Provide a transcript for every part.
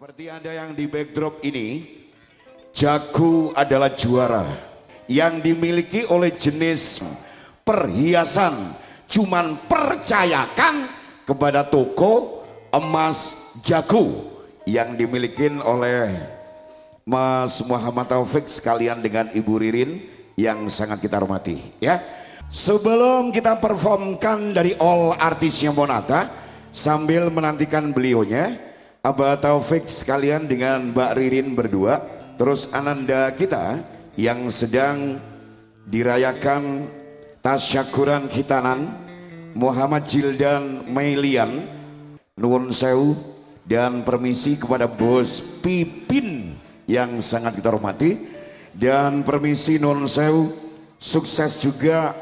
Seperti ada yang di backdrop ini, jago adalah juara yang dimiliki oleh jenis perhiasan. Cuman percayakan kepada toko emas jago yang dimiliki oleh Mas Muhammad Taufik sekalian dengan Ibu Ririn yang sangat kita hormati ya. Sebelum kita performkan dari all artisnya Monata sambil menantikan beliaunya Abah Taufik sekalian dengan Mbak Ririn berdua. Terus Ananda kita yang sedang dirayakan tasyakuran khitanan Muhammad Jildan Mailian Nuwun Sewu dan permisi kepada Bos Pipin yang sangat kita hormati. Dan permisi Nuwun Sewu sukses juga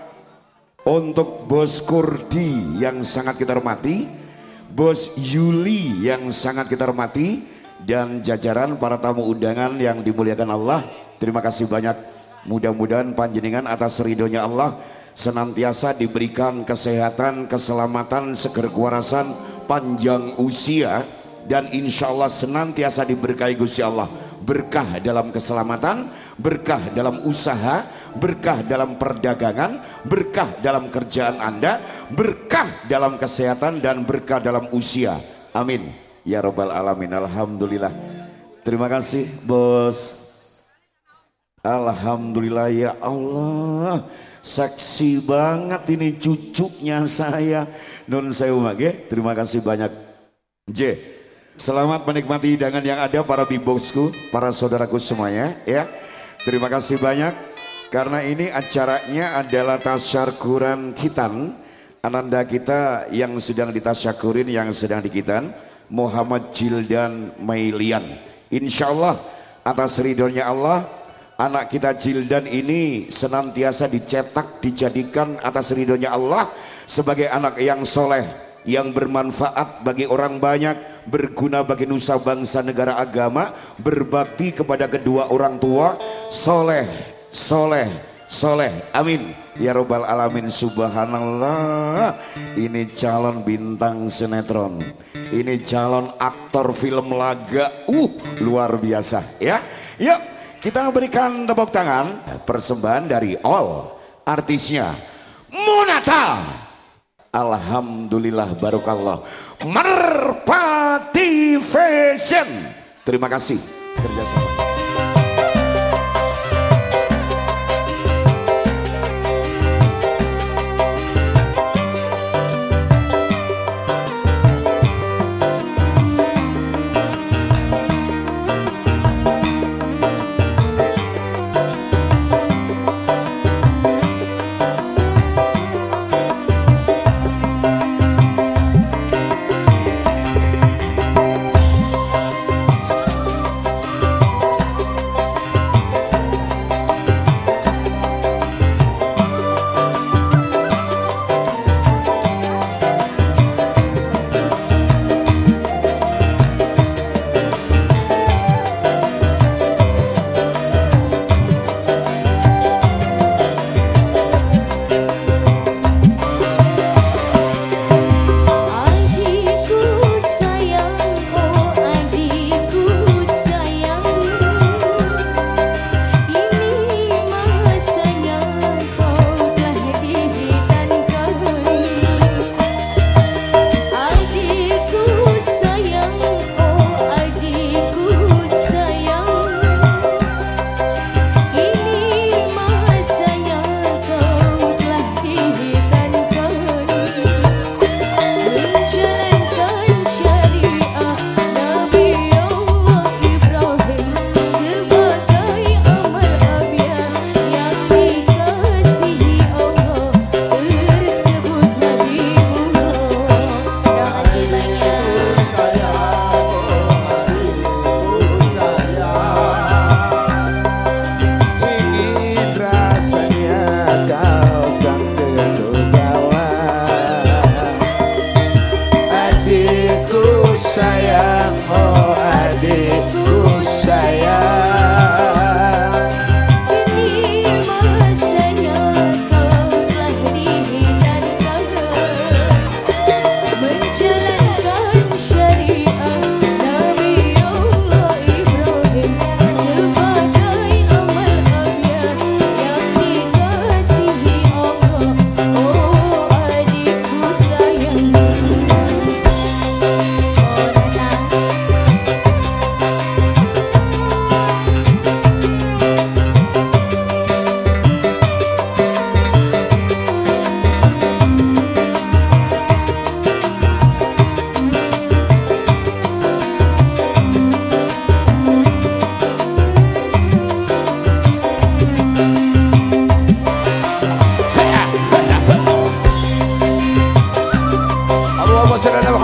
untuk Bos Kurdi yang sangat kita hormati Bos Yuli yang sangat kita hormati dan jajaran para tamu undangan yang dimuliakan Allah. Terima kasih banyak. Mudah-mudahan panjenengan atas ridhonya Allah senantiasa diberikan kesehatan, keselamatan, seger kewarasan, panjang usia dan insya Allah senantiasa diberkahi Gusti Allah. Berkah dalam keselamatan, berkah dalam usaha, berkah dalam perdagangan, berkah dalam kerjaan Anda, berkah dalam kesehatan dan berkah dalam usia. Amin. Ya Rabbal Alamin. Alhamdulillah. Terima kasih bos. Alhamdulillah ya Allah. Seksi banget ini cucunya saya. Nun sewu mage. Terima kasih banyak. J. Selamat menikmati hidangan yang ada para bibosku, para saudaraku semuanya ya. Terima kasih banyak karena ini acaranya adalah tasyakuran kitan ananda kita yang sedang ditasyakurin yang sedang dikitan Muhammad Jildan Mailian. Insya Allah atas ridhonya Allah anak kita Jildan ini senantiasa dicetak dijadikan atas ridhonya Allah sebagai anak yang soleh yang bermanfaat bagi orang banyak berguna bagi nusa bangsa negara agama berbakti kepada kedua orang tua soleh soleh soleh. Amin. Ya robbal alamin subhanallah. Ini calon bintang sinetron. Ini calon aktor film laga. Uh luar biasa. Ya. Yuk kita berikan tepuk tangan. Persembahan dari all. Artisnya Monata. Alhamdulillah barokallah. Merpati Fashion. Terima kasih. Kerjasama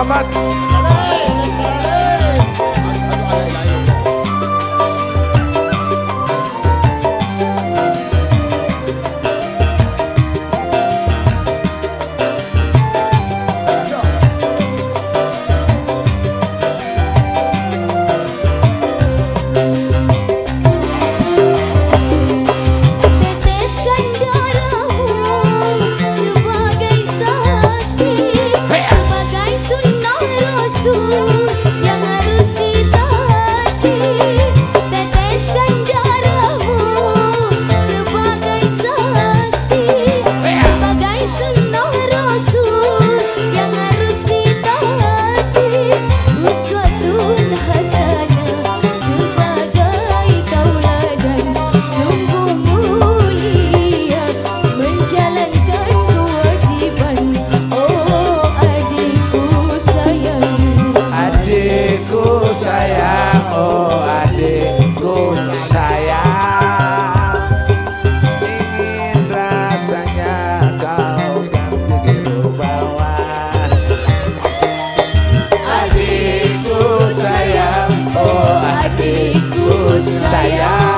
Muhammad. untuk saya